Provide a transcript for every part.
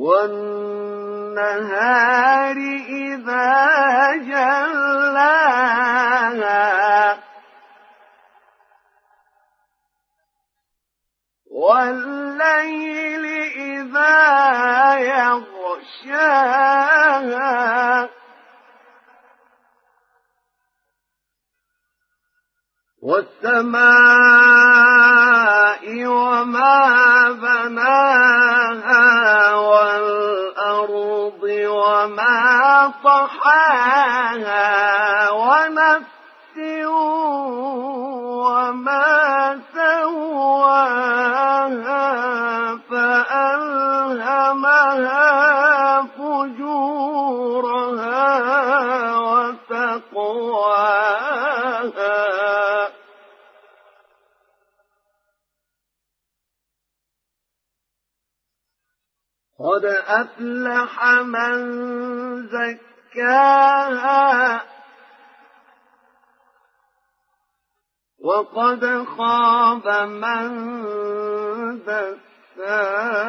والنهار إذا جلاها. والليل إذا يغشاها. والسماء وما بناها. وما قد أفلح من زكاها وقد خاب من دساها.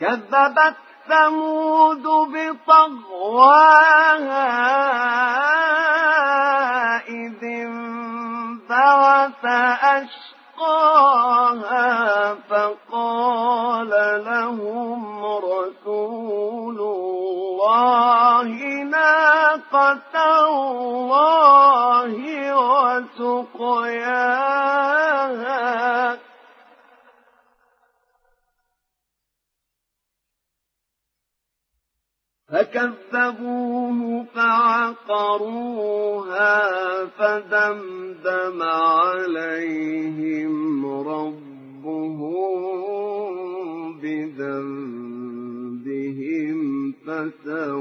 كذبت ثمود بطغواها إذ انبعث أشقاها فَأَلْقَاهَا فَقَالَ لَهُمْ رَسُولُ اللَّهِ نَاقَةَ اللَّهِ وَسُقْيَاهَا. فكذبوه فعقروها فدمدم عليهم. بذنبهم فسواها